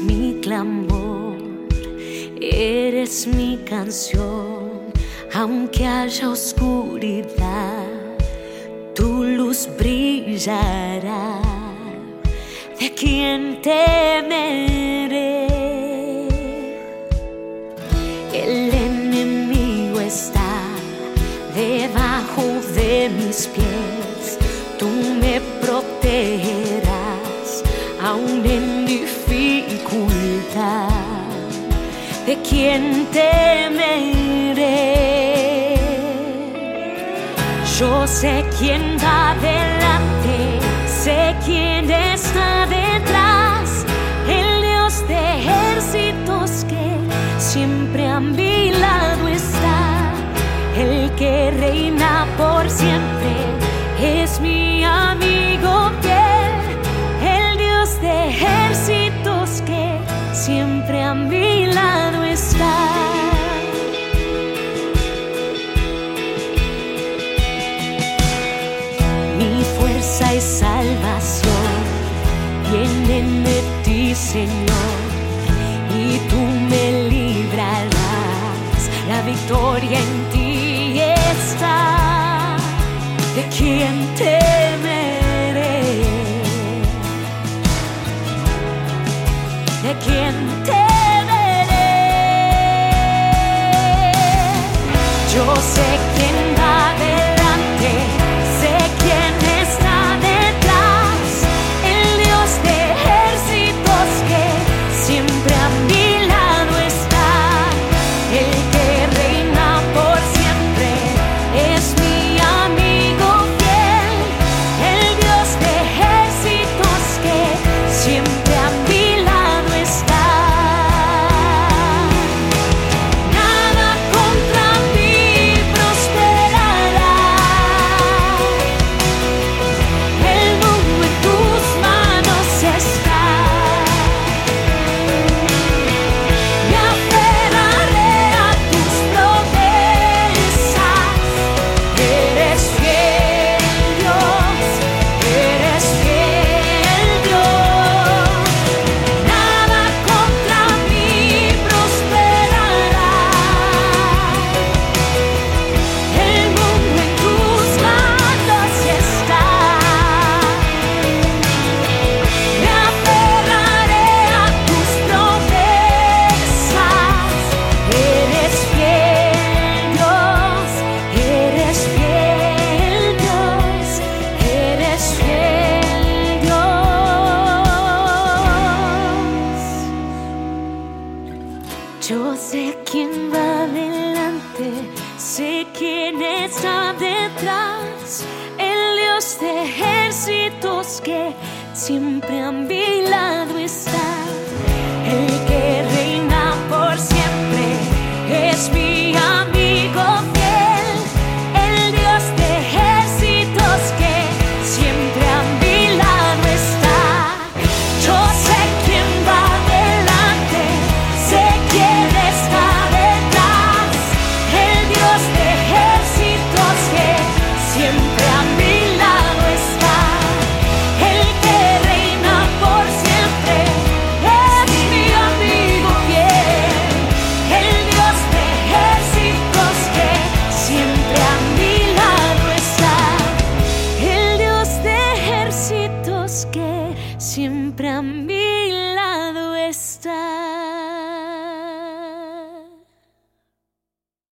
mi clamor, eres mi canción, aunque haya oscuridad, tu luz brillará. ¿De quién temeré? El enemigo está debajo de mis pies, tú me protegerás aún en ¿De temeré? Yo sé quién va adelante, sé quién está detrás, el Dios de ejércitos que siempre a mi lado está, el que reina por siempre de ti, Señor, y tú me librarás. La victoria en ti está. ¿De quién temeré? Yo sé quién va adelante, sé quién está detrás, el Dios de ejércitos que siempre a mi siempre a mi lado está.